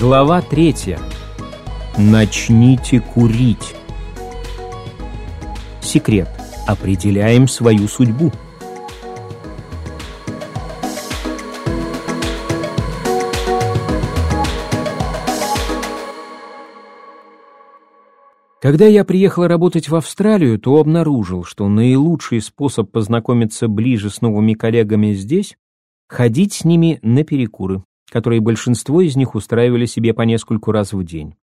Глава третья. Начните курить. Секрет. Определяем свою судьбу. Когда я приехал работать в Австралию, то обнаружил, что наилучший способ познакомиться ближе с новыми коллегами здесь – ходить с ними на перекуры, которые большинство из них устраивали себе по нескольку раз в день.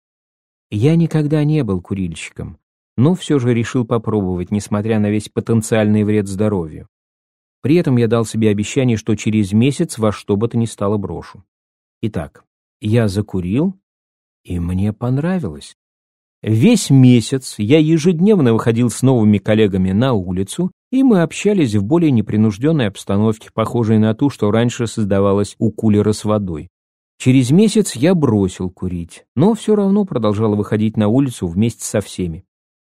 Я никогда не был курильщиком, но все же решил попробовать, несмотря на весь потенциальный вред здоровью. При этом я дал себе обещание, что через месяц во что бы то ни стало брошу. Итак, я закурил, и мне понравилось. Весь месяц я ежедневно выходил с новыми коллегами на улицу, и мы общались в более непринужденной обстановке, похожей на ту, что раньше создавалась у кулера с водой. Через месяц я бросил курить, но все равно продолжал выходить на улицу вместе со всеми.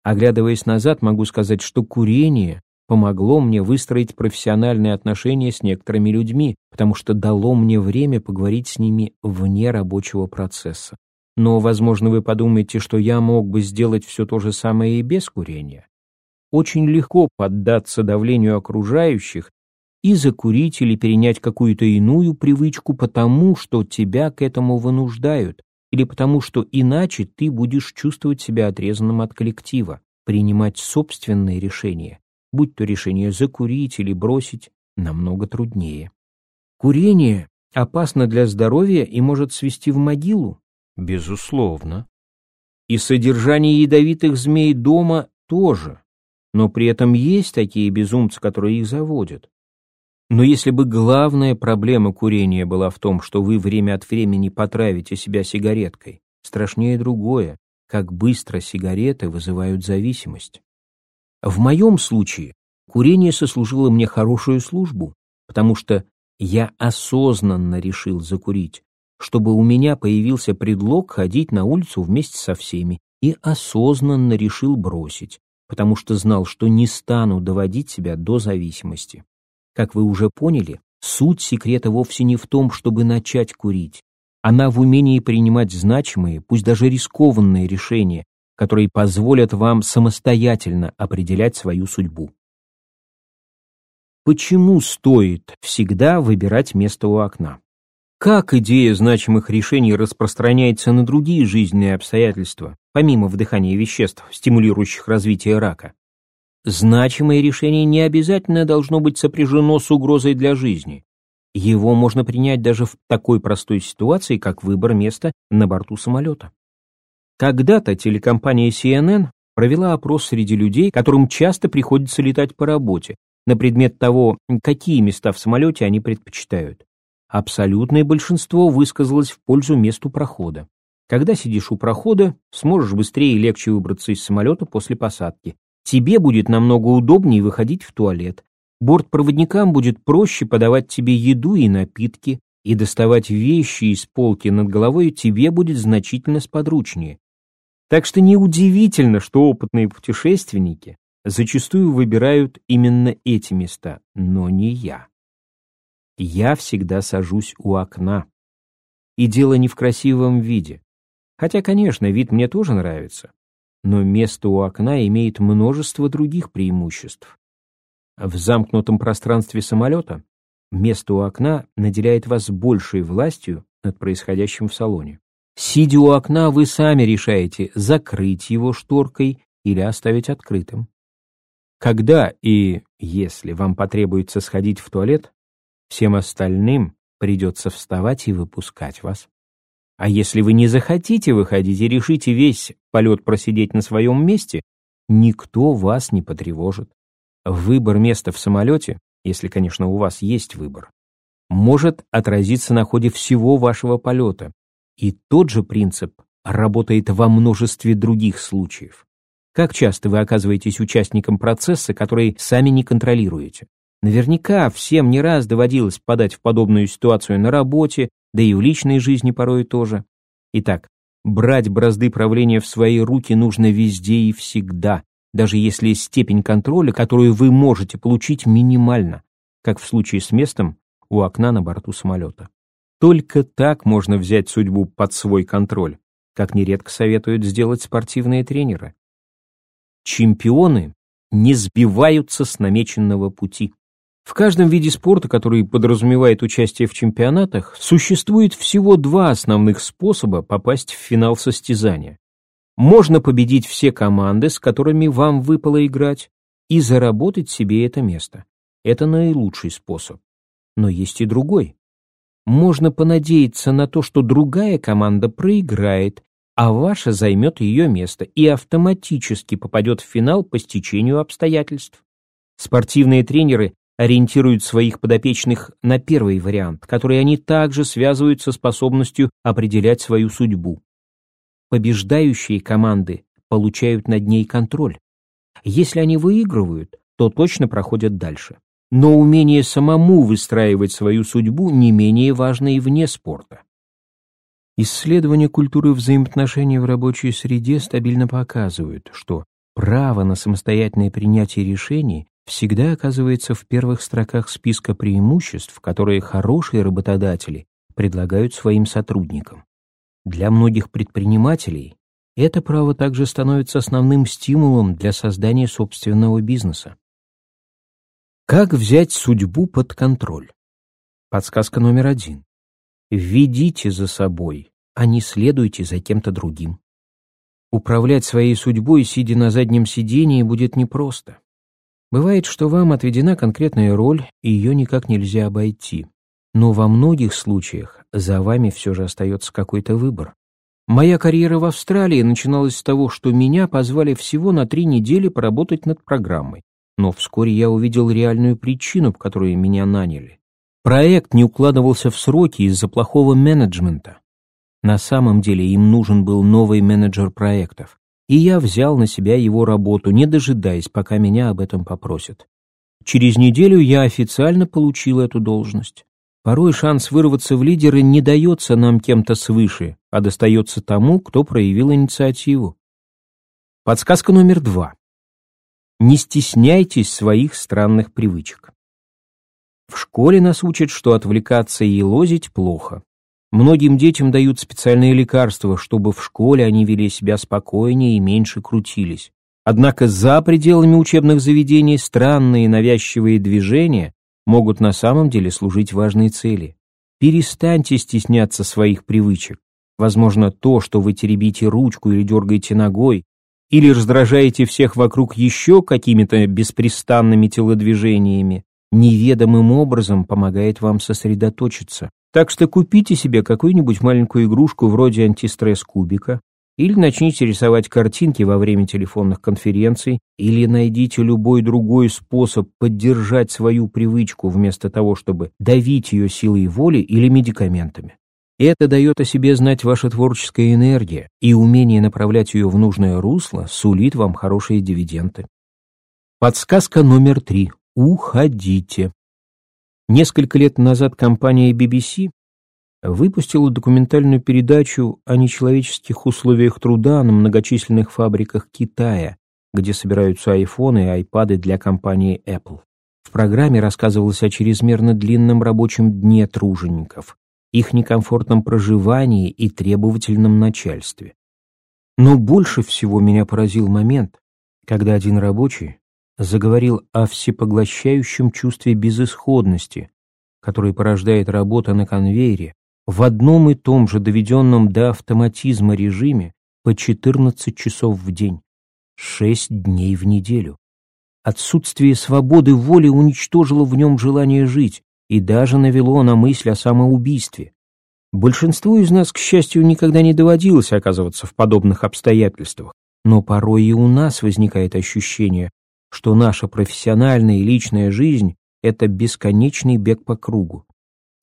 Оглядываясь назад, могу сказать, что курение помогло мне выстроить профессиональные отношения с некоторыми людьми, потому что дало мне время поговорить с ними вне рабочего процесса. Но, возможно, вы подумаете, что я мог бы сделать все то же самое и без курения. Очень легко поддаться давлению окружающих и закурить или перенять какую-то иную привычку потому, что тебя к этому вынуждают, или потому, что иначе ты будешь чувствовать себя отрезанным от коллектива, принимать собственные решения, будь то решение закурить или бросить, намного труднее. Курение опасно для здоровья и может свести в могилу, Безусловно. И содержание ядовитых змей дома тоже. Но при этом есть такие безумцы, которые их заводят. Но если бы главная проблема курения была в том, что вы время от времени потравите себя сигареткой, страшнее другое, как быстро сигареты вызывают зависимость. В моем случае курение сослужило мне хорошую службу, потому что я осознанно решил закурить, чтобы у меня появился предлог ходить на улицу вместе со всеми, и осознанно решил бросить, потому что знал, что не стану доводить себя до зависимости. Как вы уже поняли, суть секрета вовсе не в том, чтобы начать курить. Она в умении принимать значимые, пусть даже рискованные решения, которые позволят вам самостоятельно определять свою судьбу. Почему стоит всегда выбирать место у окна? Как идея значимых решений распространяется на другие жизненные обстоятельства, помимо вдыхания веществ, стимулирующих развитие рака? Значимое решение не обязательно должно быть сопряжено с угрозой для жизни. Его можно принять даже в такой простой ситуации, как выбор места на борту самолета. Когда-то телекомпания CNN провела опрос среди людей, которым часто приходится летать по работе, на предмет того, какие места в самолете они предпочитают. Абсолютное большинство высказалось в пользу месту прохода. Когда сидишь у прохода, сможешь быстрее и легче выбраться из самолета после посадки. Тебе будет намного удобнее выходить в туалет. Бортпроводникам будет проще подавать тебе еду и напитки, и доставать вещи из полки над головой тебе будет значительно сподручнее. Так что неудивительно, что опытные путешественники зачастую выбирают именно эти места, но не я. Я всегда сажусь у окна. И дело не в красивом виде. Хотя, конечно, вид мне тоже нравится. Но место у окна имеет множество других преимуществ. В замкнутом пространстве самолета место у окна наделяет вас большей властью над происходящим в салоне. Сидя у окна, вы сами решаете, закрыть его шторкой или оставить открытым. Когда и если вам потребуется сходить в туалет, Всем остальным придется вставать и выпускать вас. А если вы не захотите выходить и решите весь полет просидеть на своем месте, никто вас не потревожит. Выбор места в самолете, если, конечно, у вас есть выбор, может отразиться на ходе всего вашего полета. И тот же принцип работает во множестве других случаев. Как часто вы оказываетесь участником процесса, который сами не контролируете? Наверняка всем не раз доводилось подать в подобную ситуацию на работе, да и в личной жизни порой тоже. Итак, брать бразды правления в свои руки нужно везде и всегда, даже если степень контроля, которую вы можете получить, минимальна, как в случае с местом у окна на борту самолета. Только так можно взять судьбу под свой контроль, как нередко советуют сделать спортивные тренеры. Чемпионы не сбиваются с намеченного пути. В каждом виде спорта, который подразумевает участие в чемпионатах, существует всего два основных способа попасть в финал состязания. Можно победить все команды, с которыми вам выпало играть, и заработать себе это место. Это наилучший способ. Но есть и другой. Можно понадеяться на то, что другая команда проиграет, а ваша займет ее место и автоматически попадет в финал по стечению обстоятельств. Спортивные тренеры ориентируют своих подопечных на первый вариант, который они также связывают со способностью определять свою судьбу. Побеждающие команды получают над ней контроль. Если они выигрывают, то точно проходят дальше. Но умение самому выстраивать свою судьбу не менее важно и вне спорта. Исследования культуры взаимоотношений в рабочей среде стабильно показывают, что право на самостоятельное принятие решений всегда оказывается в первых строках списка преимуществ, которые хорошие работодатели предлагают своим сотрудникам. Для многих предпринимателей это право также становится основным стимулом для создания собственного бизнеса. Как взять судьбу под контроль? Подсказка номер один. Ведите за собой, а не следуйте за кем-то другим. Управлять своей судьбой, сидя на заднем сидении, будет непросто. Бывает, что вам отведена конкретная роль, и ее никак нельзя обойти. Но во многих случаях за вами все же остается какой-то выбор. Моя карьера в Австралии начиналась с того, что меня позвали всего на три недели поработать над программой. Но вскоре я увидел реальную причину, по которой меня наняли. Проект не укладывался в сроки из-за плохого менеджмента. На самом деле им нужен был новый менеджер проектов и я взял на себя его работу, не дожидаясь, пока меня об этом попросят. Через неделю я официально получил эту должность. Порой шанс вырваться в лидеры не дается нам кем-то свыше, а достается тому, кто проявил инициативу. Подсказка номер два. Не стесняйтесь своих странных привычек. В школе нас учат, что отвлекаться и лозить плохо. Многим детям дают специальные лекарства, чтобы в школе они вели себя спокойнее и меньше крутились. Однако за пределами учебных заведений странные навязчивые движения могут на самом деле служить важной цели. Перестаньте стесняться своих привычек. Возможно, то, что вы теребите ручку или дергаете ногой, или раздражаете всех вокруг еще какими-то беспрестанными телодвижениями, неведомым образом помогает вам сосредоточиться. Так что купите себе какую-нибудь маленькую игрушку вроде антистресс-кубика, или начните рисовать картинки во время телефонных конференций, или найдите любой другой способ поддержать свою привычку вместо того, чтобы давить ее силой воли или медикаментами. Это дает о себе знать ваша творческая энергия, и умение направлять ее в нужное русло сулит вам хорошие дивиденды. Подсказка номер три. Уходите. Несколько лет назад компания BBC выпустила документальную передачу о нечеловеческих условиях труда на многочисленных фабриках Китая, где собираются айфоны и айпады для компании Apple. В программе рассказывалось о чрезмерно длинном рабочем дне тружеников, их некомфортном проживании и требовательном начальстве. Но больше всего меня поразил момент, когда один рабочий заговорил о всепоглощающем чувстве безысходности, который порождает работа на конвейере в одном и том же доведенном до автоматизма режиме по 14 часов в день, 6 дней в неделю. Отсутствие свободы воли уничтожило в нем желание жить и даже навело на мысль о самоубийстве. Большинству из нас, к счастью, никогда не доводилось оказываться в подобных обстоятельствах, но порой и у нас возникает ощущение, что наша профессиональная и личная жизнь — это бесконечный бег по кругу.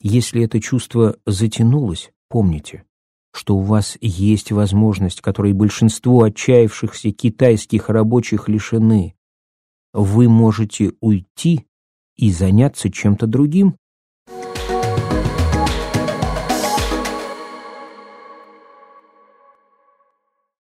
Если это чувство затянулось, помните, что у вас есть возможность, которой большинство отчаявшихся китайских рабочих лишены. Вы можете уйти и заняться чем-то другим.